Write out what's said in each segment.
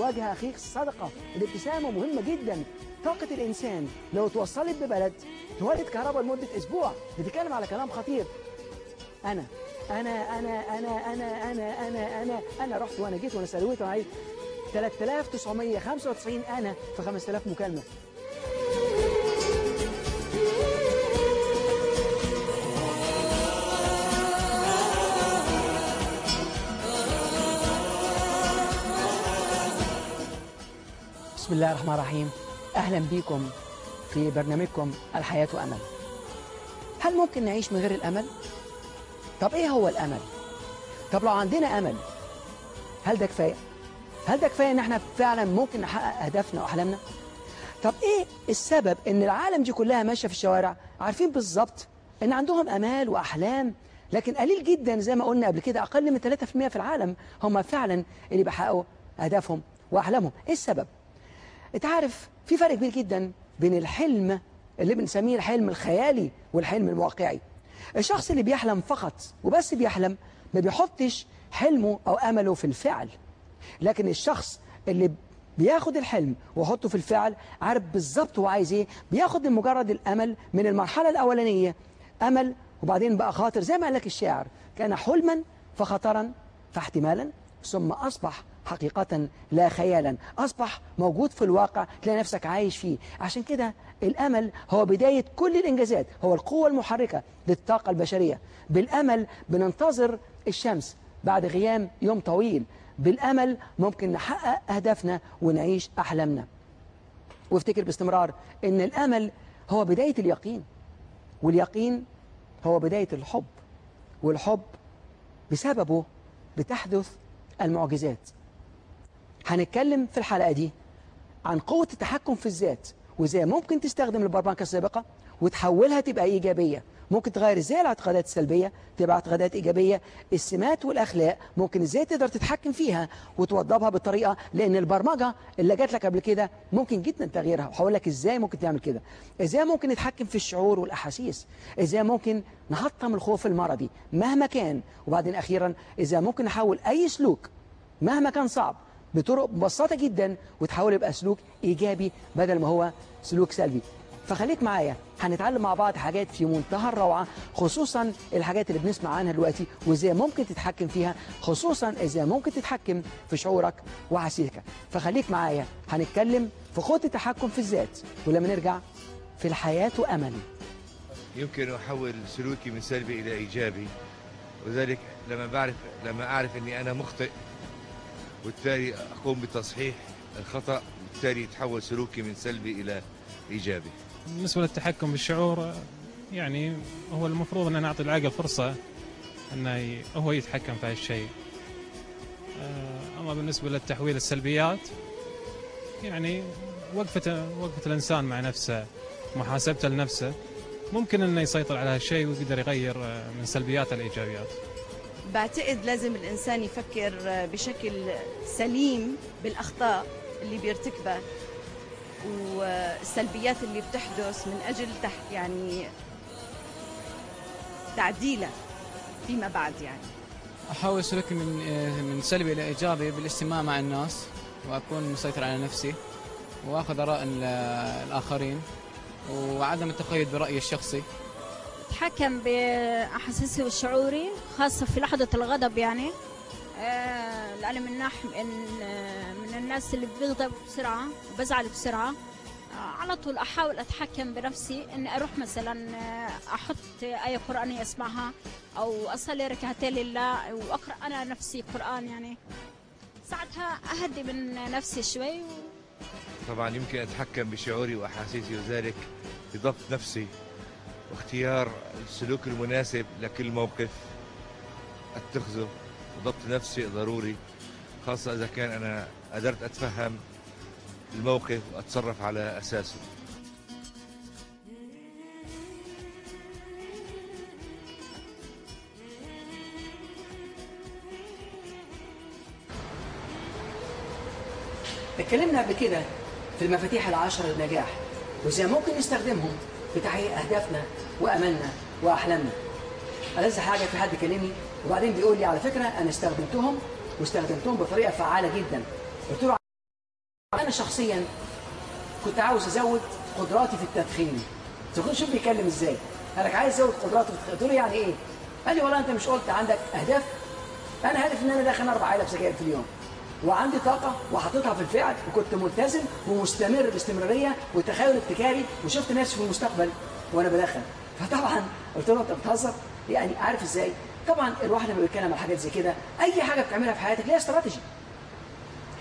وجه أخيك صدقة. الابتسامة مهمة جدا. طاقة الإنسان لو توصلت ببلد تولد كهرباء لمدة أسبوع. بتتكلم على كلام خطير. أنا أنا أنا أنا أنا أنا أنا أنا أنا رحت وأنا جيت وأنا سلويت وأنا عايز 3995 أنا في 5000 مكالمة. بسم الله الرحمن الرحيم أهلا بكم في برنامجكم الحياة أمل هل ممكن نعيش من غير الأمل؟ طب إيه هو الأمل؟ طب لو عندنا أمل هل ده كفاية؟ هل ده كفاية إن إحنا فعلا ممكن نحقق أهدافنا وأحلامنا؟ طب إيه السبب إن العالم دي كلها ماشية في الشوارع عارفين بالظبط إن عندهم أمال وأحلام لكن قليل جدا زي ما قلنا قبل كده أقل من 3% في العالم هم فعلا اللي بيحققوا أهدافهم وأحلامهم إيه السبب؟ انت عارف في فرق كبير جدا بين الحلم اللي بنسميه الحلم الخيالي والحلم الواقعي. الشخص اللي بيحلم فقط وبس بيحلم ما بيحطش حلمه أو أمله في الفعل. لكن الشخص اللي بياخد الحلم ويحطه في الفعل عارف بالظبط هو عايز إيه؟ بياخد مجرد الأمل من المرحلة الأولانية. أمل وبعدين بقى خاطر زي ما قال لك الشاعر كان حلما فخطرا فاحتمالا ثم أصبح حقيقة لا خيالا. أصبح موجود في الواقع تلاقي نفسك عايش فيه. عشان كده الأمل هو بداية كل الإنجازات هو القوة المحركة للطاقة البشرية. بالأمل بننتظر الشمس بعد غيام يوم طويل. بالأمل ممكن نحقق أهدافنا ونعيش أحلامنا. وافتكر باستمرار أن الأمل هو بداية اليقين واليقين هو بداية الحب والحب بسببه بتحدث المعجزات. هنتكلم في الحلقة دي عن قوة التحكم في الذات وإزاي ممكن تستخدم البرمجة السابقة وتحولها تبقى إيجابية. ممكن تغير إزاي الاعتقادات السلبية؟ تبقى اعتقادات إيجابية. السمات والأخلاق ممكن إزاي تقدر تتحكم فيها وتوضبها بالطريقة لأن البرمجة اللي جات لك قبل كده ممكن جدا تغييرها. وهقول لك إزاي ممكن تعمل كده. إزاي ممكن نتحكم في الشعور والأحاسيس؟ إزاي ممكن نحطم الخوف المرضي مهما كان؟ وبعدين أخيرا إزاي ممكن نحول أي سلوك مهما كان صعب بطرق ببساطة جدا وتحول يبقى سلوك إيجابي بدل ما هو سلوك سلبي. فخليك معايا هنتعلم مع بعض حاجات في منتهى الروعة خصوصا الحاجات اللي بنسمع عنها دلوقتي وإزاي ممكن تتحكم فيها خصوصا إزاي ممكن تتحكم في شعورك وعسيرك فخليك معايا هنتكلم في قوة التحكم في الذات. ولما نرجع في الحياة أمل يمكن أحول سلوكي من سلبي إلى إيجابي وذلك لما بعرف لما أعرف أني أنا مخطئ. وبالتالي أقوم بتصحيح الخطأ وبالتالي يتحول سلوكي من سلبي إلى إيجابي. بالنسبة للتحكم بالشعور يعني هو المفروض أن نعطي العقل فرصة أنه هو يتحكم في هالشيء آه، أما بالنسبة للتحويل السلبيات يعني وقفة وقفة الإنسان مع نفسه محاسبته لنفسه ممكن أنه يسيطر على هالشيء ويقدر يغير آه، من سلبياته لإيجابيات بعتقد لازم الإنسان يفكر بشكل سليم بالأخطاء اللي بيرتكبها والسلبيات اللي بتحدث من أجل تحت يعني تعديلها فيما بعد يعني. أحاول سلوكي من من سلبي إلى إيجابي بالاستماع مع الناس وأكون مسيطر على نفسي وأخذ آراء ال- الآخرين وعدم التقيد برأيي الشخصي. أتحكم بأحاسيسي وشعوري خاصة في لحظة الغضب يعني. آه، لأنا من من الناس اللي بيغضب بسرعة وبزعل بسرعة. آه، على طول أحاول أتحكم بنفسي إني أروح مثلا آه، أحط آية قرانيه اسمعها أو أصلي ركعتين لله وأقرأ أنا نفسي قرآن يعني. ساعتها أهدي من نفسي شوي. و... طبعا يمكن أتحكم بشعوري وأحاسيسي وذلك بضبط نفسي. واختيار السلوك المناسب لكل موقف أتخذه وضبط نفسي ضروري خاصة إذا كان أنا قدرت أتفهم الموقف وأتصرف على أساسه. اتكلمنا قبل كده في المفاتيح العشر للنجاح وازاي ممكن نستخدمهم في تحقيق أهدافنا وأملنا واحلامنا ألذ حاجة في حد كلمني؟ وبعدين بيقول لي على فكرة أنا استخدمتهم واستخدمتهم بطريقة فعالة جدا. قلت له أنا شخصيا كنت عاوز أزود قدراتي في التدخين. تكون شوف بيتكلم إزاي. قال لك عايز أزود قدراتي في قلت له يعني إيه؟ قال لي والله أنت مش قلت عندك أهداف؟ أنا هدفي إن أنا داخل أربع علب سجاير في اليوم. وعندي طاقة وحطيتها في الفعل وكنت ملتزم ومستمر باستمرارية وتخيل ابتكاري وشفت نفسي في المستقبل وأنا بدخن. فطبعا قلت له أنت بتهزر؟ يعني عارف إزاي؟ طبعا الواحد لما بيتكلم عن حاجات زي كده أي حاجة بتعملها في حياتك ليها استراتيجي.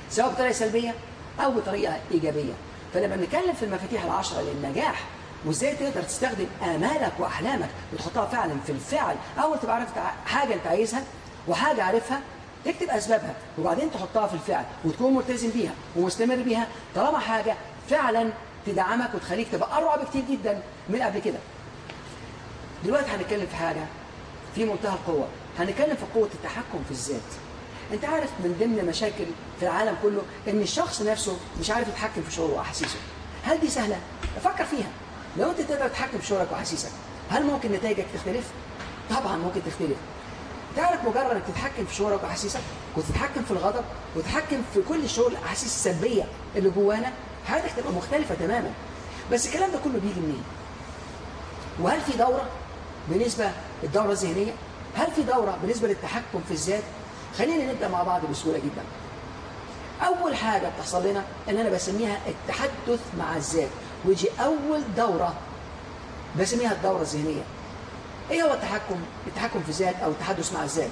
سواء بطريقة سلبية أو بطريقة إيجابية. فلما بنتكلم في المفاتيح العشرة للنجاح وإزاي تقدر تستخدم آمالك وأحلامك وتحطها فعلا في الفعل أول تبقى عارف حاجة أنت عايزها وحاجة عارفها تكتب أسبابها وبعدين تحطها في الفعل وتكون ملتزم بيها ومستمر بيها. طالما حاجة فعلا تدعمك وتخليك تبقى أروع بكتير جدا من قبل كده. دلوقتي هنتكلم في حاجة في منتهى القوة. هنتكلم في قوة التحكم في الذات. انت عارف من ضمن مشاكل في العالم كله ان الشخص نفسه مش عارف يتحكم في شعوره وأحاسيسه. هل دي سهلة؟ فكر فيها. لو انت تقدر تتحكم في شعورك وأحاسيسك هل ممكن نتائجك تختلف؟ طبعا ممكن تختلف. تعرف مجرد انك تتحكم في شعورك وأحاسيسك وتتحكم في الغضب وتتحكم في كل الشعور الأحاسيس السلبية اللي جوانا حياتك تبقى مختلفة تماما. بس الكلام ده كله بيجي منين؟ وهل في دورة؟ بالنسبة للدورة الذهنية هل في دورة بالنسبة للتحكم في الذات؟ خلينا نبدأ مع بعض بسهولة جدا. أول حاجة بتحصل لنا إن أنا بسميها التحدث مع الذات. ويجي أول دورة بسميها الدورة الذهنية. إيه هو التحكم؟ التحكم في الذات أو التحدث مع الذات؟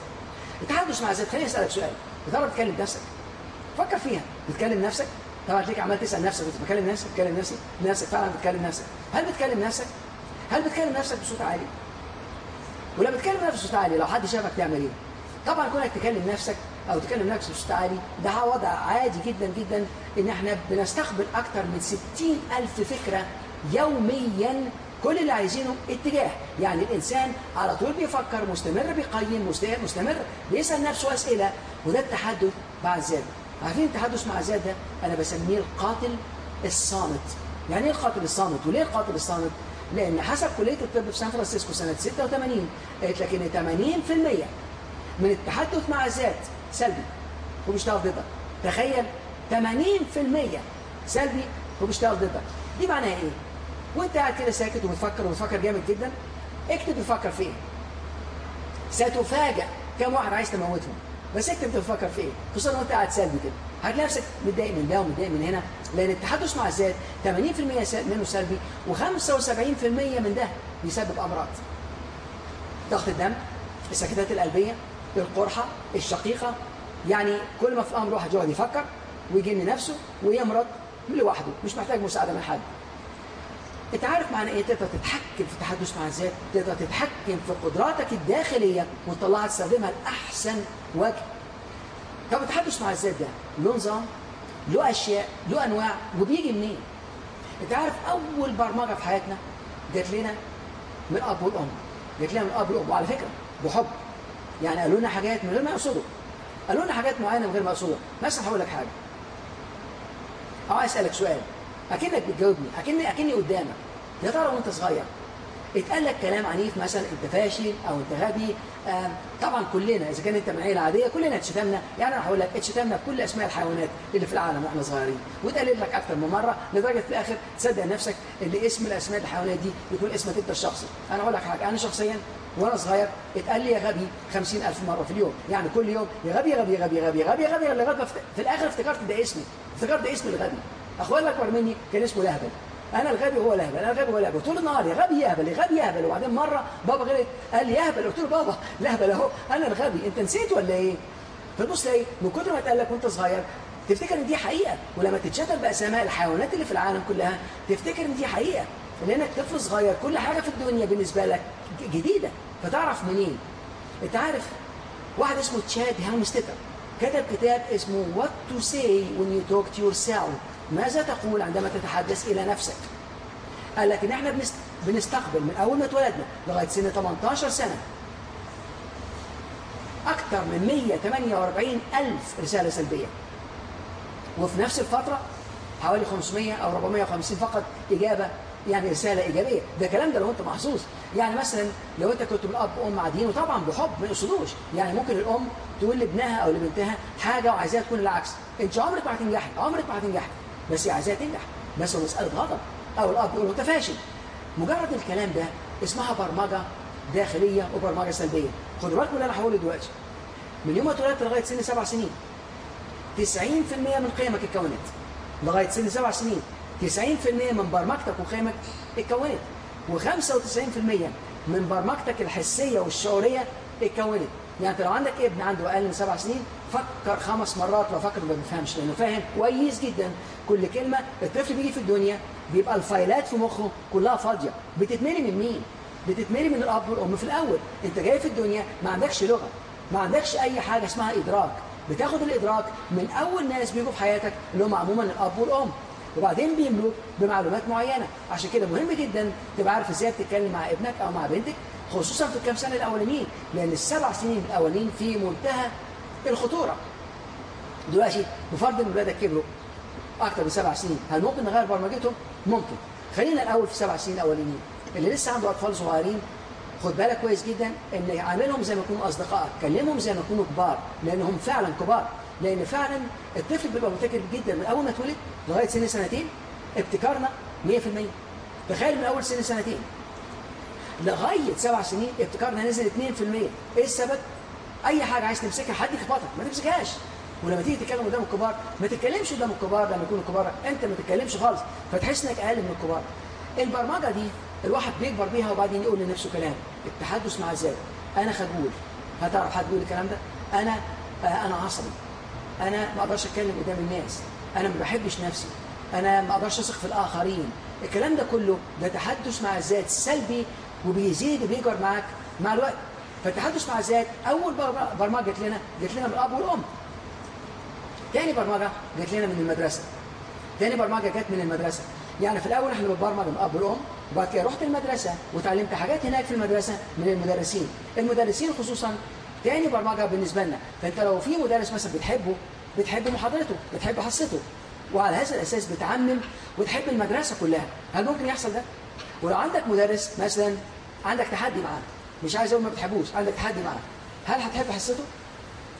التحدث مع الذات خليني أسألك سؤال. بتعرف تكلم نفسك؟ فكر فيها. بتكلم نفسك؟ طبعا تلاقيك عمال تسأل نفسك بتكلم نفسك؟ بتكلم نفسي نفسك فعلا بتكلم نفسك. هل بتكلم نفسك؟ هل بتكلم نفسك بصوت عالي؟ ولما بتكلم نفسك بصوت عالي لو حد شافك تعمل إيه؟ طبعا كونك تكلم نفسك أو تكلم نفسك بصوت عالي ده وضع عادي جدا جدا إن إحنا بنستقبل أكتر من 60 ألف فكرة يوميا كل اللي عايزينه اتجاه. يعني الإنسان على طول بيفكر مستمر بيقيم مستمر بيسأل نفسه أسئلة وده التحدث مع الذات عارفين التحدث مع الذات ده أنا بسميه القاتل الصامت. يعني إيه القاتل الصامت؟ وليه القاتل الصامت؟ لأن حسب كلية الطب في سان فرانسيسكو سنة 86 قالت لك إن 80% من التحدث مع الذات سلبي وبيشتغل ضدك. تخيل 80% سلبي وبيشتغل ضدك. دي معناها إيه؟ وأنت قاعد كده ساكت وبتفكر وبتفكر جامد جدا اكتب بتفكر في إيه؟ ستفاجأ كم واحد عايز تموتهم بس اكتب بتفكر في إيه؟ خصوصا وأنت قاعد سلبي كده. هتلاقي نفسك متضايق من ده ومتضايق من هنا لأن التحدث مع الذات 80% منه سلبي و75% من ده بيسبب أمراض. ضغط الدم السكتات القلبية القرحة الشقيقة يعني كل ما في الامر واحد يقعد يفكر ويجن نفسه ويمرض لوحده مش محتاج مساعدة من حد. أنت عارف معنى إيه تقدر تتحكم في التحدث مع الذات تقدر تتحكم في قدراتك الداخلية وتطلعها تستخدمها لأحسن وجه. طب التحدث مع الذات ده. له نظام له أشياء له أنواع وبيجي منين؟ أنت عارف أول برمجة في حياتنا جات لنا من الاب والأم. جات لنا من الاب والام وعلى فكرة بحب. يعني قالوا لنا حاجات من غير ما يقصدوا. قالوا لنا حاجات معينة من غير ما يقصدوا. مثلا هقول لك حاجة. أه أسألك سؤال. أكنك بتجاوبني. أكني أكني قدامك. يا ترى وأنت صغير اتقال لك كلام عنيف مثلا انت فاشل أو انت غبي آه طبعا كلنا إذا كان انت من عيله عاديه كلنا اتشتمنا. يعني أنا هقول لك اتشتمنا بكل أسماء الحيوانات اللي في العالم وإحنا صغيرين. واتقال لك أكتر من مرة لدرجة في الآخر تصدق نفسك إن اسم الأسماء الحيوانات دي يكون اسمك أنت الشخصي. أنا هقول لك حاجة أنا شخصيا وأنا صغير اتقال لي يا غبي 50000 مرة في اليوم. يعني كل يوم يا غبي يا غبي يا غبي يا غبي يا غبي يا غبي لغاية في الآخر افتكرت ده اسمي افتكرت ده اسم الغبي. أخويا الأكبر مني كان اسمه لهبل. أنا الغبي هو لهبل أنا الغبي هو لهبل طول النهار يا غبي يا هبل يا غبي يا هبل وبعدين مرة بابا غلط قال لي يا هبل قلت له بابا لهبل أهو. أنا الغبي. أنت نسيت ولا إيه؟ فتبص تلاقي من كتر ما اتقال لك وأنت صغير تفتكر إن دي حقيقة؟ ولما تتشتم باسماء الحيوانات اللي في العالم كلها تفتكر إن دي حقيقة؟ لأنك طفل صغير كل حاجة في الدنيا بالنسبة لك جديدة. فتعرف منين؟ أنت عارف واحد اسمه تشاد هامستيتر كتب كتاب اسمه What to say when you talk to yourself. ماذا تقول عندما تتحدث إلى نفسك؟ قال لك إن إحنا بنستقبل من أول ما اتولدنا لغاية سن 18 سنة. أكثر من 148 ألف رسالة سلبية. وفي نفس الفترة حوالي 500 أو 450 فقط إجابة يعني رسالة إيجابية. ده كلام ده لو أنت محظوظ. يعني مثلا لو أنت كنت من أب وأم قاعدين وطبعا بحب ما يقصدوش. يعني ممكن الأم تقول لابنها أو لبنتها حاجة وعايزاها تكون العكس. أنت عمرك ما هتنجحي عمرك ما هتنجحي. بس عايزاها تنجح. بس هو مسألة غضب. أو الأب يقول انت فاشل مجرد الكلام ده اسمها برمجة داخلية وبرمجة سلبية. خدوا بالكم اللي أنا هقوله دلوقتي. من يوم ما اتولدت لغاية سن سبع سنين. 90% من قيمك اتكونت. لغاية سن سبع سنين. 90% من برمجتك وقيمك اتكونت. و95% من برمجتك الحسية والشعورية اتكونت. يعني أنت لو عندك ابن عنده أقل من سبع سنين فكر خمس مرات لو ما بيفهمش لأنه فاهم كويس جدا. كل كلمة الطفل بيجي في الدنيا بيبقى الفايلات في مخه كلها فاضية. بتتملي من مين؟ بتتملي من الأب والأم في الأول. أنت جاي في الدنيا ما عندكش لغة ما عندكش أي حاجة اسمها إدراك. بتاخد الإدراك من أول ناس بيجوا في حياتك اللي هم عموما الأب والأم. وبعدين بيملوا بمعلومات معينة. عشان كده مهم جدا تبقى عارف إزاي بتتكلم مع ابنك أو مع بنتك خصوصا في الكام سنة الأولانيين. لأن السبع سنين الأولانيين في منتهى الخطورة. دلوقتي بفرض إن ولادك كبروا أكثر من سبع سنين هل ممكن نغير برمجتهم؟ ممكن. خلينا الأول في السبع سنين الأولانيين. اللي لسه عنده أطفال صغيرين خد بالك كويس جدا إن عاملهم زي ما يكونوا اصدقائك كلمهم زي ما يكونوا كبار لأنهم فعلا كبار. لأن فعلا الطفل بيبقى مبتكر جدا من أول ما اتولد لغاية سن سنتين ابتكارنا 100% تخيل من أول سن سنتين. لغاية سبع سنين ابتكارنا نزل 2% إيه السبب؟ أي حاجة عايز تمسكها حد يخبطك ما تمسكهاش. ولما تيجي تتكلم قدام الكبار ما تتكلمش قدام الكبار لما يكونوا كبار أنت ما تتكلمش خالص فتحس إنك أقل من الكبار. البرمجة دي الواحد بيكبر بيها وبعدين يقول لنفسه كلام التحدث مع الذات أنا خجول. هتعرف حد يقول الكلام ده؟ أنا آه أنا عصبي. أنا ما أقدرش أتكلم قدام الناس. أنا ما بحبش نفسي. أنا ما أقدرش أثق في الآخرين. الكلام ده كله ده تحدث مع الذات سلبي وبيزيد وبيكبر معاك. مع الوقت فالتحدث مع الذات أول برمجة جت لنا جت لنا من الاب والأم. تاني برمجة جت لنا من المدرسة. تاني برمجة جت من المدرسة. يعني في الأول إحنا بنبرمج من الأب والأم وبعد كده رحت المدرسة وتعلمت حاجات هناك في المدرسة من المدرسين. المدرسين خصوصا تاني برمجة بالنسبة لنا. فأنت لو في مدرس مثلا بتحبه بتحب محاضرته بتحب حصته وعلى هذا الأساس بتعمم وتحب المدرسة كلها هل ممكن يحصل ده؟ ولو عندك مدرس مثلا عندك تحدي معاه مش عايز أقول ما بتحبوش. عندك تحدي معاه هل هتحب حصته؟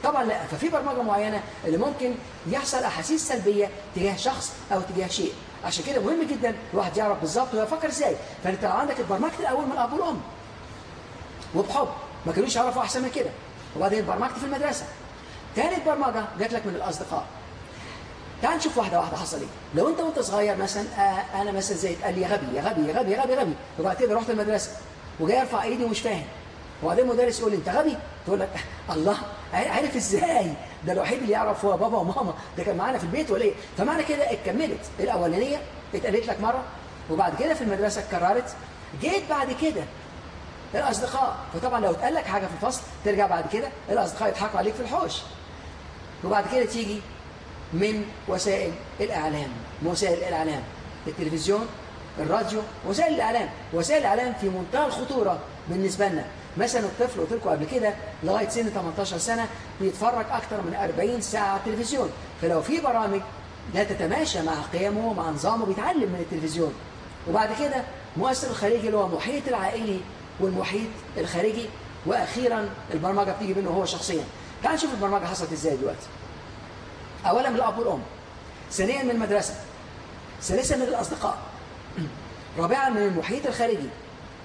طبعا لا. ففي برمجة معينة اللي ممكن يحصل أحاسيس سلبية تجاه شخص أو تجاه شيء. عشان كده مهم جدا الواحد يعرف بالظبط هو يفكر إزاي. فأنت لو عندك اتبرمجت الأول من الاب والام وبحب ما كانوش يعرفوا أحسن من كده. وبعدين اتبرمجت في المدرسة. تالت برمجة جات لك من الأصدقاء. تعال نشوف واحدة واحدة حصل إيه لو أنت وأنت صغير مثلا آه أنا مثلا زي قال لي يا غبي يا غبي يا غبي يا غبي. وبعد كده رحت المدرسة. وجاي ارفع ايدي ومش فاهم. وبعدين المدرس يقول لي انت غبي؟ تقول لك الله عارف إزاي؟ ده الوحيد اللي يعرف هو بابا وماما. ده كان معانا في البيت ولا إيه؟ فمعنى كده اتكملت. الاولانية اتقالت لك مرة وبعد كده في المدرسة اتكررت. جيت بعد كده الأصدقاء فطبعا لو اتقال لك حاجة في الفصل ترجع بعد كده الأصدقاء يضحكوا عليك في الحوش. وبعد كده تيجي من وسائل الإعلام وسائل الإعلام التلفزيون الراديو وسائل الإعلام وسائل الإعلام في منتهى الخطورة بالنسبة لنا. مثلا الطفل قلت لكم قبل كده لغاية سن 18 سنة بيتفرج أكثر من 40 ساعة على التلفزيون. فلو في برامج لا تتماشى مع قيمه ومع نظامه بيتعلم من التلفزيون. وبعد كده مؤثر الخارجي اللي هو المحيط العائلي والمحيط الخارجي وأخيرا البرمجة بتيجي منه هو شخصيا. تعال نشوف البرمجة حصلت إزاي دلوقتي. اولا من الأب والأم ثانيا من المدرسة ثالثا من الأصدقاء. رابعا من المحيط الخارجي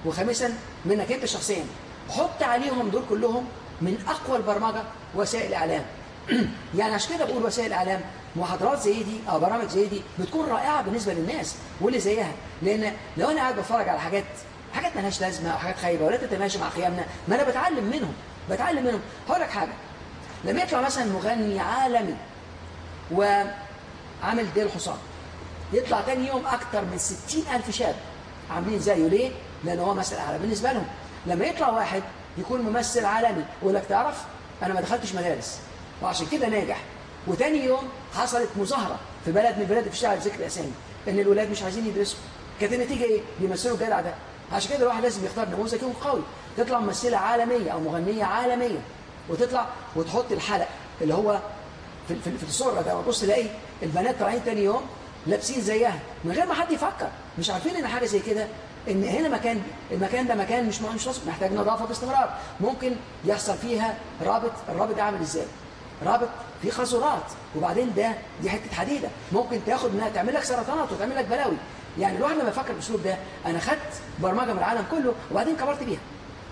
وخامسا منك انت شخصيا حط عليهم دول كلهم من أقوى البرمجة وسائل الإعلام. يعني عشان كده بقول وسائل الإعلام محاضرات زي دي أو برامج زي دي بتكون رائعة بالنسبة للناس واللي زيها. لأن لو أنا قاعد بتفرج على حاجات حاجات مالهاش لازمة أو حاجات خايبة ولا تتماشى مع قيمنا ما أنا بتعلم منهم بتعلم منهم. هقول لك حاجة. لما يطلع مثلا مغني عالمي وعامل ديل حصان يطلع تاني يوم أكتر من 60 ألف شاب عاملين زيه. ليه؟ لأن هو مثل اعلى بالنسبة لهم. لما يطلع واحد يكون ممثل عالمي يقول لك تعرف أنا ما دخلتش مدارس. وعشان كده ناجح. وتاني يوم حصلت مظاهرة في بلد من البلاد في الشارع ذكر اسامي إن الولاد مش عايزين يدرسوا. كانت النتيجة إيه؟ بيمثلوا الجدع ده. عشان كده الواحد لازم يختار نموذج يكون قوي. تطلع ممثلة عالمية أو مغنية عالمية وتطلع وتحط الحلق اللي هو في في, الصورة ده. وتبص تلاقي البنات طالعين تاني يوم لابسين زيها من غير ما حد يفكر. مش عارفين إن حاجة زي كده إن هنا مكان المكان ده مكان مش مش محتاج نظافة باستمرار ممكن يحصل فيها رابط الرابط ده عامل إزاي؟ رابط في خزرات وبعدين ده دي حتة حديدة. ممكن تاخد منها تعمل لك سرطانات وتعمل لك بلاوي. يعني الواحد لما يفكر بالاسلوب ده أنا خدت برمجة من العالم كله وبعدين كبرت بيها.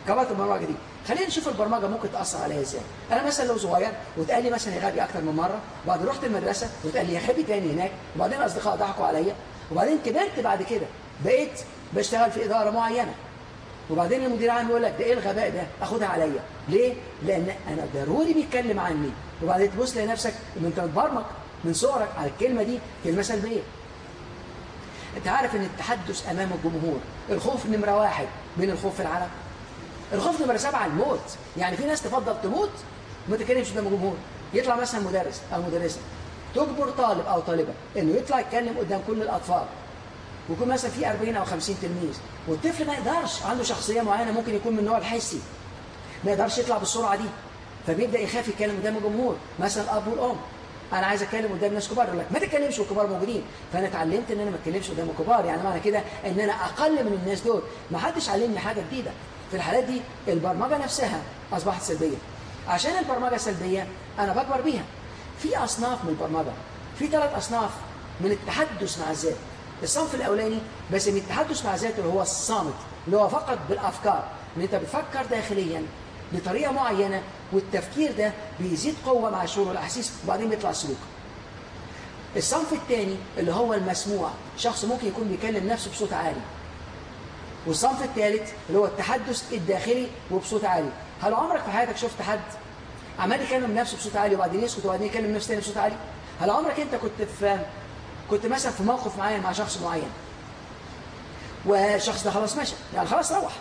كبرت البرمجة دي. خلينا نشوف البرمجة ممكن تأثر عليا إزاي. أنا مثلا لو صغير واتقال لي مثلا غبي أكتر من مرة وبعدين رحت المدرسة واتقال لي يا غبي تاني هناك وبعدين أصدقاء ضحكوا عليا وبعدين كبرت بعد كده بقيت بشتغل في إدارة معينة. وبعدين المدير عام يقول لك ده إيه الغباء ده؟ أخدها عليا. ليه؟ لأن أنا ضروري بيتكلم عني. وبعدين تبص لنفسك إن أنت متبرمج من صغرك على الكلمة دي كلمه سلبيه أنت عارف إن التحدث أمام الجمهور الخوف نمرة واحد من الخوف في العالم؟ الخوف نمرة سبعة الموت. يعني في ناس تفضل تموت ما تتكلمش قدام الجمهور. يطلع مثلا مدرس أو مدرسة تجبر طالب أو طالبة إنه يطلع يتكلم قدام كل الأطفال. ويكون مثلا في 40 أو 50 تلميذ. والطفل ما يقدرش عنده شخصية معينة ممكن يكون من النوع الحسي. ما يقدرش يطلع بالسرعة دي. فبيبدأ يخاف يتكلم قدام الجمهور. مثلا الاب والأم أنا عايز أتكلم قدام ناس كبار. يقول لك ما تتكلمش والكبار موجودين. فأنا اتعلمت إن أنا ما أتكلمش قدام الكبار. يعني معنى كده إن أنا أقل من الناس دول. ما حدش علمني حاجة جديدة. في الحالات دي البرمجة نفسها أصبحت سلبية. عشان البرمجة سلبية أنا بكبر بيها. في أصناف من البرمجة في ثلاث أصناف من التحدث مع الذات. الصنف الأولاني بسميه التحدث مع الذات اللي هو الصامت اللي هو فقط بالأفكار. إن أنت بتفكر داخليا بطريقة معينة والتفكير ده بيزيد قوة مع الشعور والاحاسيس وبعدين بيطلع السلوك الصنف الثاني اللي هو المسموع شخص ممكن يكون بيكلم نفسه بصوت عالي. والصنف الثالث اللي هو التحدث الداخلي وبصوت عالي. هل عمرك في حياتك شفت حد عمال يكلم نفسه بصوت عالي وبعدين يسكت وبعدين يكلم نفسه تاني بصوت عالي؟ هل عمرك انت كنت في كنت مثلا في موقف معين مع شخص معين؟ والشخص ده خلاص مشى. يعني خلاص روح.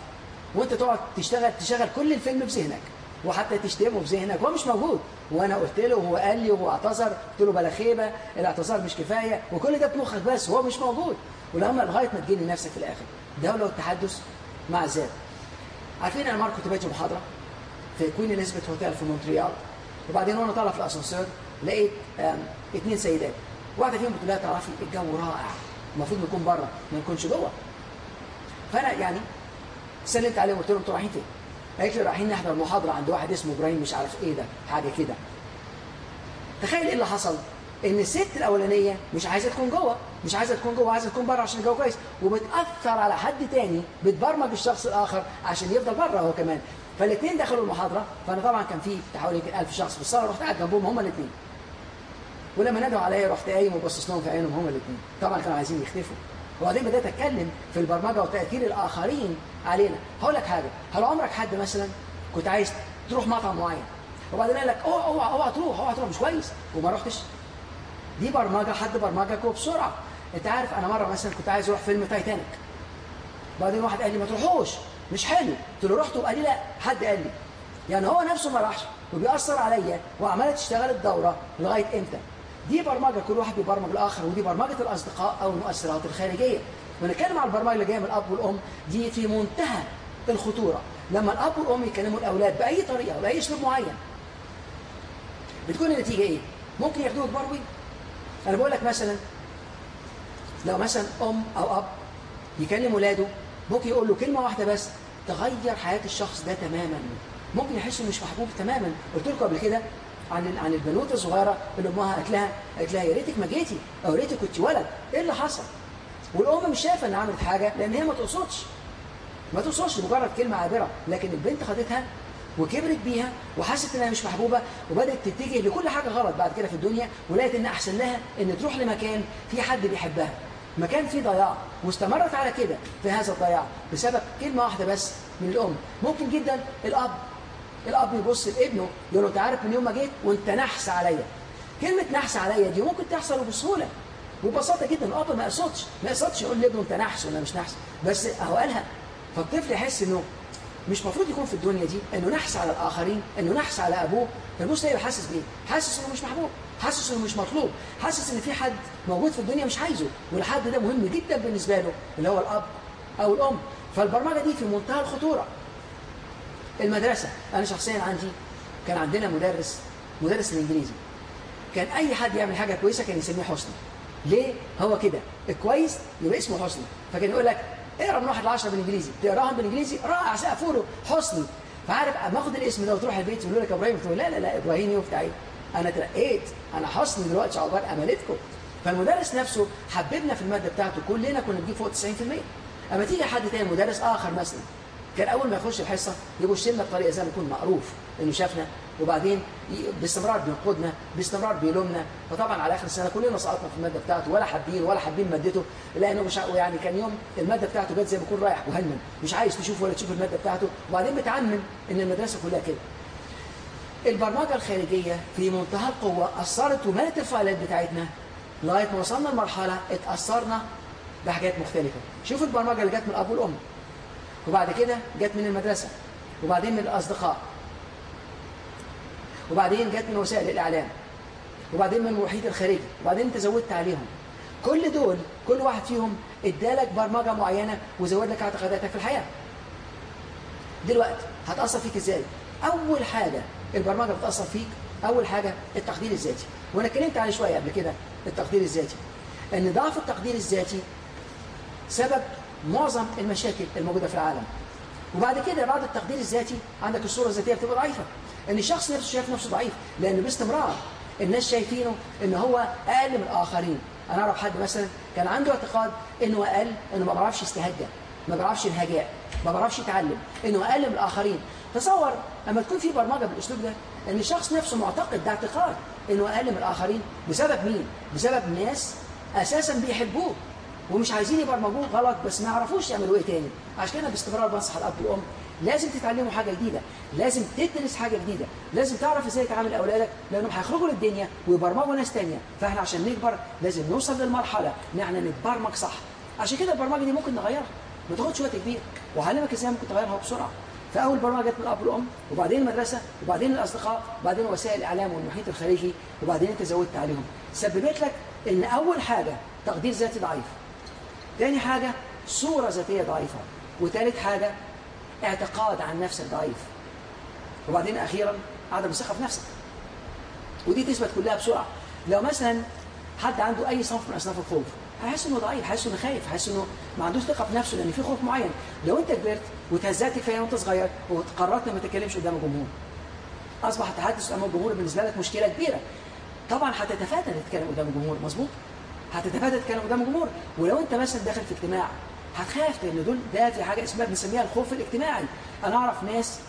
وانت تقعد تشتغل تشغل كل الفيلم في ذهنك. وحتى تشتمه في ذهنك. هو مش موجود. وأنا قلت له وهو قال لي وهو اعتذر. قلت له بلا خيبة. الاعتذار مش كفاية. وكل ده في مخك بس. هو مش موجود. ولما لغاية ما تجيني نفسك في الآخر ده لو التحدث مع الذات عارفين أنا مره كنت باجي محاضرة في Queen Elizabeth Hotel في مونتريال وبعدين وأنا طالع في الأسانسير لقيت اثنين سيدات. واحدة فيهم بتقول لها تعرفي الجو رائع المفروض نكون بره ما نكونش جوه. فأنا يعني سلمت عليهم قلت لهم أنتوا رايحين فين؟ قالت لي رايحين نحضر محاضرة عند واحد اسمه إبراهيم مش عارف إيه ده حاجة كده. تخيل إيه اللي حصل؟ إن الست الأولانية مش عايزة تكون جوه. مش عايزة تكون جوه عايزة تكون بره عشان الجو كويس. وبتأثر على حد تاني بتبرمج الشخص الآخر عشان يفضل بره هو كمان. فالاثنين دخلوا المحاضرة فأنا طبعا كان في حوالي 1000 شخص في الصاله رحت قاعد جنبهم هما الاثنين ولما ندعوا عليا رحت قايم وبصص لهم في عينهم هما الاثنين طبعا كانوا عايزين يختفوا. وبعدين بدأت أتكلم في البرمجة وتأثير الآخرين علينا. هقول لك حاجة هل عمرك حد مثلا كنت عايز تروح مطعم معين؟ وبعدين قال لك اوعى اوعى اوعى تروح اوعى تروح مش كويس. وما رحتش. دي برمجة حد برمجك وبسرعة. انت عارف أنا مرة مثلا كنت عايز أروح فيلم تايتانيك. بعدين واحد قال لي ما تروحوش. مش حلو. قلت له رحت؟ وقال لي لا. حد قال لي. يعني هو نفسه ما راحش وبيأثر عليا وعماله تشتغل الدوره لغاية إمتى؟ دي برمجة. كل واحد بيبرمج الآخر. ودي برمجة الأصدقاء أو المؤثرات الخارجية. ونتكلم على البرمجة اللي جاية من الأب والأم. دي في منتهى الخطورة. لما الأب والأم يكلموا الأولاد بأي طريقة وبأي أسلوب معين بتكون النتيجة إيه؟ ممكن ياخدوه بيه أنا بقول لك مثلا لو مثلا أم أو أب يكلم ولاده ممكن يقول له كلمة واحدة بس تغير حياة الشخص ده تماما. ممكن يحس إنه مش محبوب تماما. قلت لكم قبل كده عن عن البنوتة الصغيرة اللي أمها قالت لها قالت لها يا ريتك ما جيتي أو يا ريتك كنت ولد. إيه اللي حصل؟ والأم مش شايفة إنها عملت حاجة لأن هي ما تقصدش. ما تقصدش مجرد كلمة عابرة. لكن البنت خدتها وكبرت بيها وحست إنها مش محبوبة وبدأت تتجه لكل حاجة غلط بعد كده في الدنيا ولقيت إن أحسن لها إن تروح لمكان في حد بيحبها. مكان فيه ضياع. واستمرت على كده في هذا الضياع بسبب كلمة واحدة بس من الأم. ممكن جدا الأب. الأب يبص لابنه يقول له أنت عارف من يوم ما جيت وأنت نحس عليا. كلمة نحس عليا دي ممكن تحصل بسهولة. وببساطة جدا الأب ما يقصدش. ما يقصدش يقول لابنه أنت نحس ولا مش نحس. بس أهو قالها. فالطفل يحس إنه مش المفروض يكون في الدنيا دي إنه نحس على الآخرين إنه نحس على أبوه. فالبص إيه حاسس بإيه؟ حاسس إنه مش محبوب حاسس إنه مش مطلوب حاسس إن في حد موجود في الدنيا مش عايزه والحد ده مهم جدا بالنسبة له اللي هو الأب أو الأم. فالبرمجة دي في منتهى الخطورة. المدرسة أنا شخصيا عندي كان عندنا مدرس مدرس الإنجليزي. كان أي حد يعمل حاجة كويسة كان يسميه حسني. ليه؟ هو كده الكويس يبقى اسمه حسني. فكان يقول لك اقرا من واحد لعشرة بالانجليزي. تقراهم بالانجليزي رائع سقفوا له حسني. فعارف اما اخد الاسم ده وتروح البيت يقولوا لك إبراهيم تقول لا لا لا إبراهيم وبتاع إيه أنا اترقيت أنا حصن دلوقتي عقبال امانتكم فالمدرس نفسه حببنا في المادة بتاعته كلنا كنا بنجيب فوق 90% أما تيجي حد تاني مدرس آخر مثلا كان أول ما يخش الحصة يبص لنا بطريقه زي ما يكون معروف إنه شافنا وبعدين باستمرار بينقدنا باستمرار بيلومنا. فطبعا على آخر السنة كلنا سقطنا في المادة بتاعته ولا حابين ولا حابين مادته لأنه مش يعني كان يوم المادة بتاعته جت زي ما يكون رايح مهمم مش عايز تشوف ولا تشوف المادة بتاعته. وبعدين بتعمم إن المدرسة كلها كده. البرمجة الخارجية في منتهى القوة أثرت ومالت الفايلات بتاعتنا لغاية ما وصلنا لمرحلة اتأثرنا بحاجات مختلفة. شوف البرمجة اللي جت من الاب والام وبعد كده جت من المدرسة. وبعدين من الأصدقاء. وبعدين جت من وسائل الإعلام وبعدين من المحيط الخارجي وبعدين انت زودت عليهم. كل دول كل واحد فيهم ادالك برمجة معينة وزود لك اعتقاداتك في الحياة. دلوقتي هتأثر فيك إزاي؟ أول حاجة البرمجة بتأثر فيك أول حاجة التقدير الذاتي. وأنا اتكلمت عليه شوية قبل كده التقدير الذاتي. إن ضعف التقدير الذاتي سبب معظم المشاكل الموجودة في العالم. وبعد كده بعد التقدير الذاتي عندك الصورة الذاتية بتبقى ضعيفة. إن الشخص نفسه شايف نفسه ضعيف لأن باستمرار. الناس شايفينه ان هو أقل من الآخرين. أنا أعرف حد مثلا كان عنده اعتقاد إنه أقل إنه ما بيعرفش يستهجى ما بيعرفش الهجاء ما بيعرفش يتعلم إنه أقل من الآخرين. تصور لما تكون في برمجة بالأسلوب ده إن الشخص نفسه معتقد ده اعتقاد إنه أقل من الآخرين بسبب مين؟ بسبب ناس أساسا بيحبوه ومش عايزين يبرمجوه غلط بس ما يعرفوش يعملوا إيه تاني. عشان كده باستمرار بنصح الأب والأم لازم تتعلموا حاجة جديدة لازم تدرس حاجة جديدة لازم تعرف إزاي تعامل أولادك لأنهم هيخرجوا للدنيا ويبرمجوا ناس تانية. فاحنا عشان نكبر لازم نوصل للمرحلة إن إحنا نتبرمج صح. عشان كده البرمجة دي ممكن نغيرها ما تاخدش وقت كبير. وهعلمك إزاي ممكن تغيرها بسرعة. فاول برمجة جت من الأب والأم وبعدين المدرسة وبعدين الأصدقاء وبعدين وسائل الإعلام والمحيط الخارجي وبعدين انت زودت عليهم. سببت لك إن أول حاجة تقدير ذاتي ضعيف. تاني حاجة صورة ذاتية ضعيفة. وتالت حاجة اعتقاد عن نفسك ضعيف وبعدين أخيرا عدم الثقة في نفسك ودي تثبت كلها بسرعة. لو مثلا حد عنده أي صنف من أصناف الخوف هيحس إنه ضعيف هيحس إنه خايف هيحس إنه ما عندوش ثقة في نفسه لأن في خوف معين. لو أنت كبرت وتهزأت كفاية وأنت صغير وقررت ما تتكلمش قدام الجمهور أصبح التحدث أمام الجمهور بالنسبة لك مشكلة كبيرة. طبعا هتتفادى تتكلم قدام الجمهور مظبوط؟ هتتفادى تتكلم قدام الجمهور. ولو أنت مثلا داخل في اجتماع هتخاف لأن دول ده في حاجة اسمها بنسميها الخوف الاجتماعي. أنا أعرف ناس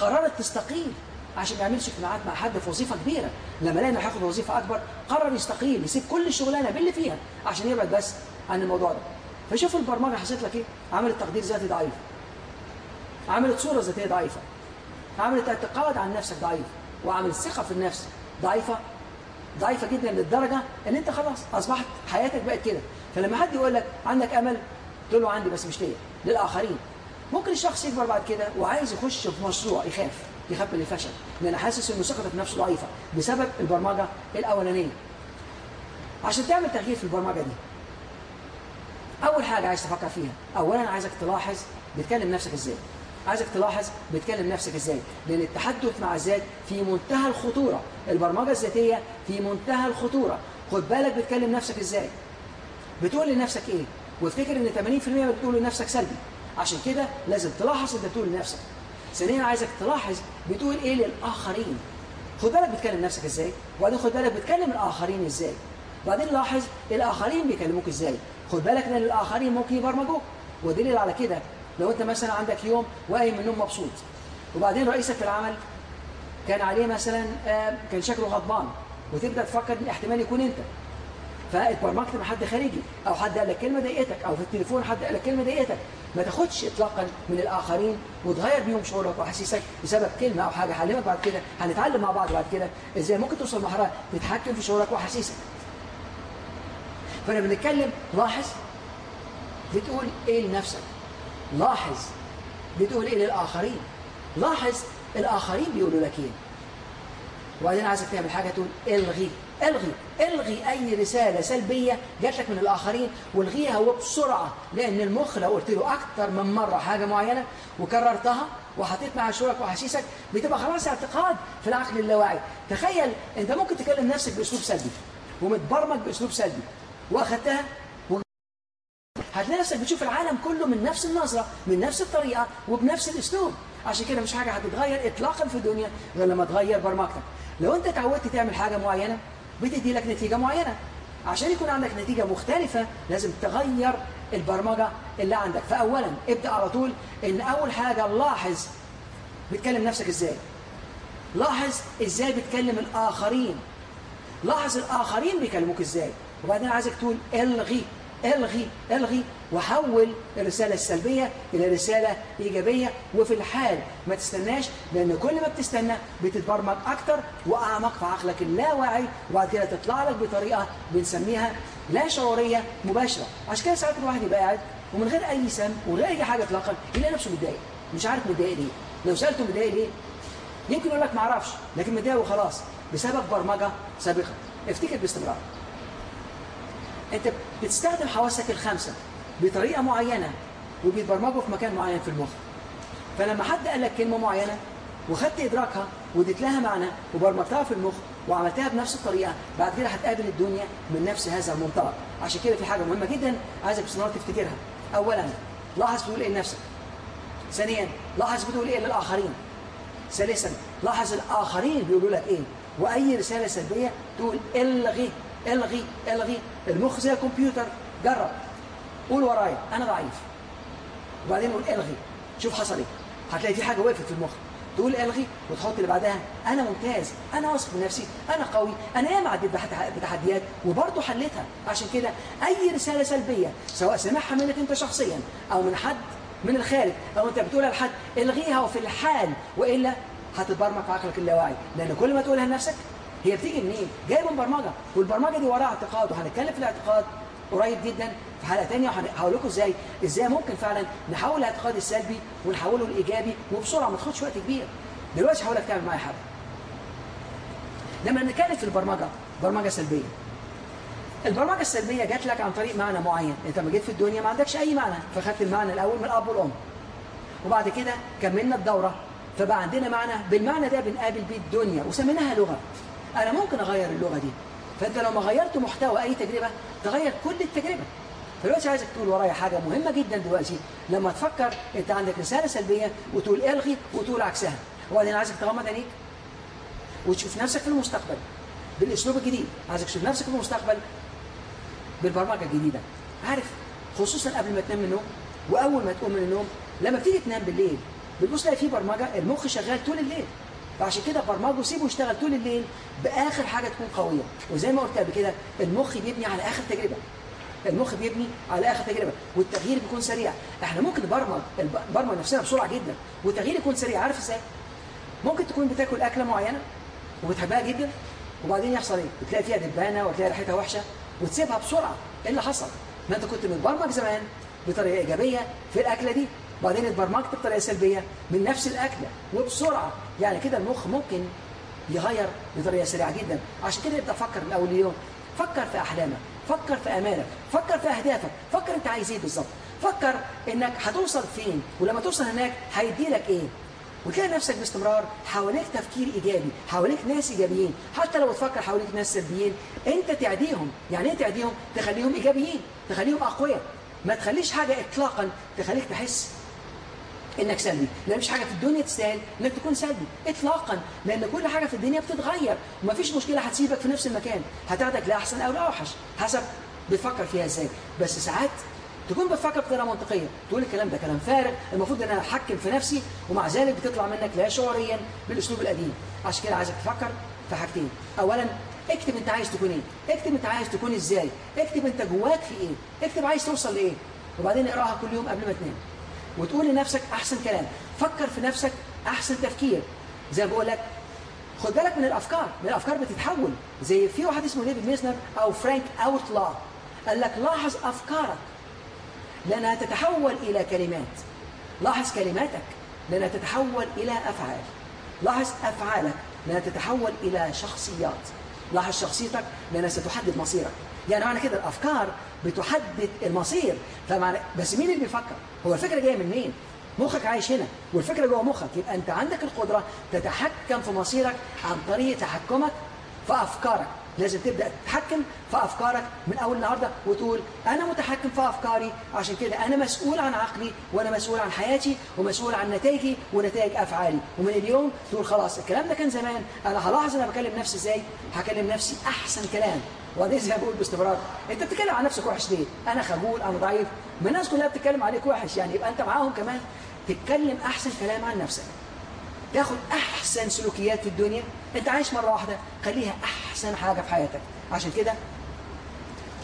قررت تستقيل عشان ما يعملش اجتماعات مع حد في وظيفة كبيرة. لما لقى إنه هياخد وظيفة أكبر قرر يستقيل يسيب كل الشغلانة باللي فيها عشان يبعد بس عن الموضوع ده. فشوف البرمجة حصلت لك إيه؟ عملت تقدير ذاتي ضعيف. عملت صورة ذاتية ضعيفة. عملت اعتقاد عن نفسك ضعيف. وعملت ثقة في النفس ضعيفة ضعيفة جدا للدرجة إن أنت خلاص أصبحت حياتك بقت كده. فلما حد يقول لك عندك أمل له عندي بس مش ليا للآخرين. ممكن الشخص يكبر بعد كده وعايز يخش في مشروع يخاف يخاف من الفشل لأن حاسس انه ثقته في نفسه ضعيفة بسبب البرمجة الأولانية. عشان تعمل تغيير في البرمجة دي أول حاجة عايز تفكر فيها اولا عايزك تلاحظ بتكلم نفسك إزاي. عايزك تلاحظ بتكلم نفسك إزاي لأن التحدث مع الذات في منتهى الخطورة. البرمجة الذاتية في منتهى الخطورة. خد بالك بتكلم نفسك إزاي. بتقول لنفسك إيه؟ وافتكر إن 80% من اللي بتقوله لنفسك سلبي. عشان كده لازم تلاحظ أنت بتقول لنفسك. ثانيا عايزك تلاحظ بتقول إيه للآخرين. خد بالك بتكلم نفسك إزاي؟ وبعدين خد بالك بتكلم الآخرين إزاي؟ وبعدين لاحظ الآخرين بيكلموك إزاي؟ خد بالك إن الآخرين ممكن يبرمجوك. ودليل على كده لو أنت مثلا عندك يوم وقايم من النوم مبسوط وبعدين رئيسك في العمل كان عليه مثلا آه، كان شكله غضبان وتبدأ تفكر إن احتمال يكون أنت. فاتبرمجت مع حد خارجي أو حد قال لك كلمة ضايقتك أو في التليفون حد قال لك كلمة ضايقتك ما تاخدش اطلاقا من الآخرين وتغير بيهم شعورك وأحاسيسك بسبب كلمة أو حاجة. هعلمك بعد كده هنتعلم مع بعض بعد كده إزاي ممكن توصل لمرحلة تتحكم في شعورك وأحاسيسك. فأنا بنتكلم لاحظ بتقول إيه لنفسك؟ لاحظ بتقول إيه للآخرين؟ لاحظ الآخرين بيقولوا لك إيه. وبعدين عايزك تعمل حاجة تقول إلغي إلغي. الغي أي رسالة سلبية جات لك من الآخرين والغيها وبسرعه لأن المخ لو قلت له أكتر من مرة حاجة معينة وكررتها وحطيت مع شعورك واحاسيسك بتبقى خلاص اعتقاد في العقل اللاواعي. تخيل أنت ممكن تكلم نفسك بأسلوب سلبي ومتبرمج بأسلوب سلبي. واخدتها؟ هتلاقي نفسك بتشوف العالم كله من نفس النظرة من نفس الطريقة وبنفس الأسلوب. عشان كده مش حاجة هتتغير إطلاقا في الدنيا غير لما تغير برمجتك. لو أنت اتعودت تعمل حاجة معينة بتدي لك نتيجة معينة. عشان يكون عندك نتيجة مختلفة لازم تغير البرمجة اللي عندك. فاولا ابدأ على طول إن أول حاجة لاحظ بتكلم نفسك إزاي. لاحظ إزاي بتكلم الآخرين. لاحظ الآخرين بيكلموك إزاي. وبعدين عايزك تقول إلغي. ألغي ألغي وحول الرسالة السلبية إلى رسالة إيجابية. وفي الحال ما تستناش لأن كل ما بتستنى بتتبرمج أكتر وأعمق في عقلك اللاواعي وبعد كده تطلع لك بطريقة بنسميها لا شعورية مباشرة. عشان كده ساعات الواحد يبقى قاعد ومن غير أي سم ومن غير أي حاجة اطلاقا يلاقي نفسه متضايق. مش عارف متضايق ليه. لو سألته متضايق ليه يمكن يقول لك ما أعرفش لكن متضايق وخلاص بسبب برمجة سابقة. افتكر باستمرار. أنت بتستخدم حواسك الخمسه بطريقة معينة وبيتبرمجوا في مكان معين في المخ. فلما حد قال لك كلمة معينة وخدت إدراكها واديت لها معنى وبرمجتها في المخ وعملتها بنفس الطريقة بعد كده هتقابل الدنيا من نفس هذا المنطلق. عشان كده في حاجة مهمة جدا عايزك باستمرار تفتكرها. اولا لاحظ بتقول إيه لنفسك. ثانيا لاحظ بتقول إيه للآخرين. ثالثا لاحظ الآخرين بيقولوا لك إيه. وأي رسالة سلبية تقول إلغي. ألغي ألغي. المخ زي الكمبيوتر. جرب. قول ورايا أنا ضعيف. وبعدين قول ألغي. شوف حصل إيه. هتلاقي في حاجة وقفت في المخ. تقول ألغي وتحط اللي بعدها. أنا ممتاز. أنا واثق من نفسي أنا قوي. أنا ياما عديت بتحديات وبرضه حليتها. عشان كده أي رسالة سلبية سواء سمعها منك أنت شخصيا أو من حد من الخارج أو أنت بتقولها لحد ألغيها وفي الحال وإلا هتتبرمج في عقلك اللاواعي. لأن كل ما تقولها لنفسك هي بتيجي منين؟ جاية من برمجة والبرمجة دي وراها اعتقاد وهنتكلم في الاعتقاد قريب جدا في حلقة ثانية وهقول لكم إزاي إزاي ممكن فعلا نحول الاعتقاد السلبي ونحوله لإيجابي وبسرعة ما تاخدش وقت كبير. دلوقتي هقول لك تعمل معايا حاجة. لما نتكلم في البرمجة برمجة سلبية. البرمجة السلبية جات لك عن طريق معنى معين. أنت لما جيت في الدنيا ما عندكش أي معنى فخدت المعنى الأول من الأب والأم. وبعد كده كملنا الدورة فبقى عندنا معنى بالمعنى ده بنقابل بيه الدنيا وسميناها لغة. أنا ممكن أغير اللغة دي. فأنت لو ما غيرت محتوى أي تجربة تغير كل التجربة. فدلوقتي عايزك تقول ورايا حاجة مهمة جدا دلوقتي. لما تفكر أنت عندك رسالة سلبية وتقول إلغي وتقول عكسها. وبعدين عايزك تغمض عينيك وتشوف نفسك في المستقبل بالأسلوب الجديد. عايزك تشوف نفسك في المستقبل بالبرمجة الجديدة. عارف خصوصا قبل ما تنام من النوم وأول ما تقوم من النوم لما بتيجي تنام بالليل بتبص تلاقي في برمجة المخ شغال طول الليل. فعشان كده برمجه سيبه يشتغل طول الليل بآخر حاجة تكون قوية. وزي ما قلت قبل كده المخ بيبني على آخر تجربة. المخ بيبني على آخر تجربة والتغيير بيكون سريع. إحنا ممكن نبرمج نبرمج نفسنا بسرعة جدا والتغيير يكون سريع. عارف إزاي؟ ممكن تكون بتاكل أكلة معينة وبتحبها جدا وبعدين يحصل إيه؟ بتلاقي فيها دبانة وتلاقي ريحتها وحشة وتسيبها بسرعة. إيه اللي حصل؟ ما انت كنت متبرمج زمان بطريقة إيجابية في الأكلة دي. وبعدين اتبرمجت بطريقة سلبية من نفس الأكلة وبسرعة. يعني كده المخ ممكن يغير بطريقة سريعة جدا. عشان كده ابدا فكر من اول اليوم. فكر في أحلامك. فكر في أمالك. فكر في أهدافك. فكر أنت عايز إيه بالظبط. فكر إنك هتوصل فين. ولما توصل هناك هيدي لك إيه. وتلاقي نفسك باستمرار. حواليك تفكير إيجابي. حواليك ناس إيجابيين. حتى لو بتفكر حواليك ناس سلبيين أنت تعديهم. يعني إيه تعديهم؟ تخليهم إيجابيين. تخليهم أقوياء. ما تخليش حاجة اطلاقا تخليك تحس إنك سلبي. لأن مفيش حاجة في الدنيا تستاهل إنك تكون سلبي اطلاقا. لأن كل حاجة في الدنيا بتتغير. ومفيش مشكلة هتسيبك في نفس المكان. هتاخدك لأحسن أو لأوحش. حسب بتفكر فيها إزاي. بس ساعات تكون بتفكر بطريقة منطقية. تقول الكلام ده كلام فارغ. المفروض إن أنا أحكم في نفسي. ومع ذلك بتطلع منك لا شعوريا بالأسلوب القديم. عشان كده عايزك تفكر في حاجتين. اولا اكتب أنت عايز تكون إيه. اكتب أنت عايز تكون إزاي. اكتب أنت جواك في إيه. اكتب عايز توصل لإيه. وبعدين اقراها كل يوم قبل ما تنام. وتقول لنفسك أحسن كلام. فكر في نفسك أحسن تفكير. زي ما بقول لك خد بالك من الأفكار. من الأفكار بتتحول. زي في واحد اسمه ديفيد ميسنر أو فرانك اوتلا قال لك لاحظ أفكارك. لانها تتحول إلى كلمات. لاحظ كلماتك. لانها تتحول إلى أفعال. لاحظ أفعالك. لانها تتحول إلى شخصيات. لاحظ شخصيتك. لانها ستحدد مصيرك. يعني معنى كده الأفكار بتحدد المصير. فمعنى بس مين اللي بيفكر؟ هو الفكرة جاية من مين؟ مخك عايش هنا. والفكرة جوه مخك. يبقى أنت عندك القدرة تتحكم في مصيرك عن طريق تحكمك في أفكارك. لازم تبدأ تتحكم في أفكارك من أول النهارده وتقول أنا متحكم في أفكاري عشان كده أنا مسؤول عن عقلي وأنا مسؤول عن حياتي ومسؤول عن نتائجي ونتائج أفعالي. ومن اليوم تقول خلاص الكلام ده كان زمان. أنا هلاحظ أنا بكلم نفسي إزاي؟ هكلم نفسي أحسن كلام. وبعدين زي بقول باستمرار أنت بتتكلم عن نفسك وحش ليه؟ أنا خجول أنا ضعيف. ما الناس كلها بتتكلم عليك وحش يعني يبقى أنت معاهم كمان. تتكلم أحسن كلام عن نفسك. تاخد أحسن سلوكيات في الدنيا. أنت عايش مرة واحدة خليها أحسن حاجة في حياتك. عشان كده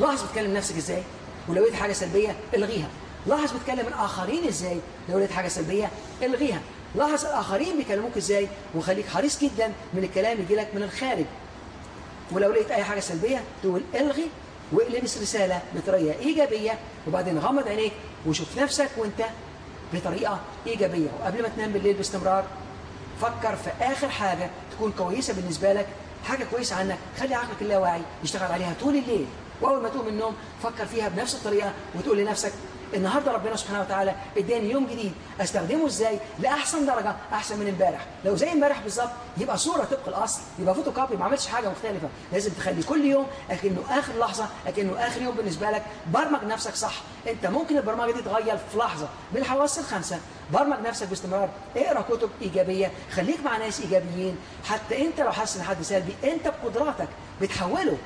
لاحظ بتكلم نفسك إزاي. ولو لقيت حاجة سلبية إلغيها. لاحظ بتكلم الآخرين إزاي. لو لقيت حاجة سلبية إلغيها. لاحظ الآخرين بيكلموك إزاي. وخليك حريص جدا من الكلام يجي لك من الخارج. ولو لقيت أي حاجة سلبية تقول إلغي والبس رسالة بطريقة إيجابية وبعدين غمض عينيك وشوف نفسك وأنت بطريقة إيجابية. وقبل ما تنام بالليل باستمرار فكر في آخر حاجة تكون كويسة بالنسبة لك حاجة كويسة عنك خلي عقلك اللاواعي يشتغل عليها طول الليل. وأول ما تقوم من النوم فكر فيها بنفس الطريقة وتقول لنفسك النهارده ربنا سبحانه وتعالى اداني يوم جديد. أستخدمه إزاي؟ لأحسن درجة أحسن من إمبارح. لو زي إمبارح بالظبط يبقى صورة طبق الأصل يبقى فوتو كوبي ما عملتش حاجة مختلفة. لازم تخلي كل يوم أكنه آخر لحظة أكنه آخر يوم بالنسبة لك. برمج نفسك صح. أنت ممكن البرمجة دي تتغير في لحظة. بالحواس الخمسة برمج نفسك باستمرار. اقرأ كتب إيجابية. خليك مع ناس إيجابيين. حتى أنت لو حاسس إن حد سلبي أنت بقدراتك بتحوله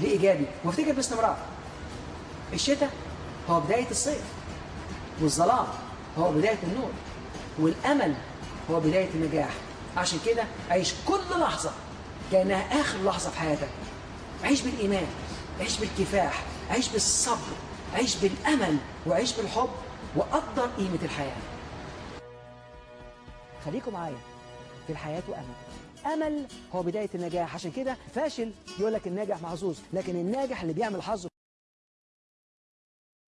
لإيجابي. وافتكر باستمرار. الشتاء هو بداية الصيف والظلام هو بداية النور والأمل هو بداية النجاح. عشان كده عيش كل لحظة كأنها آخر لحظة في حياتك. عيش بالإيمان عيش بالكفاح عيش بالصبر عيش بالأمل وعيش بالحب وقدر قيمة الحياة. خليكم معايا في الحياة أمل أمل هو بداية النجاح. عشان كده فاشل يقول لك الناجح محظوظ لكن الناجح اللي بيعمل حظه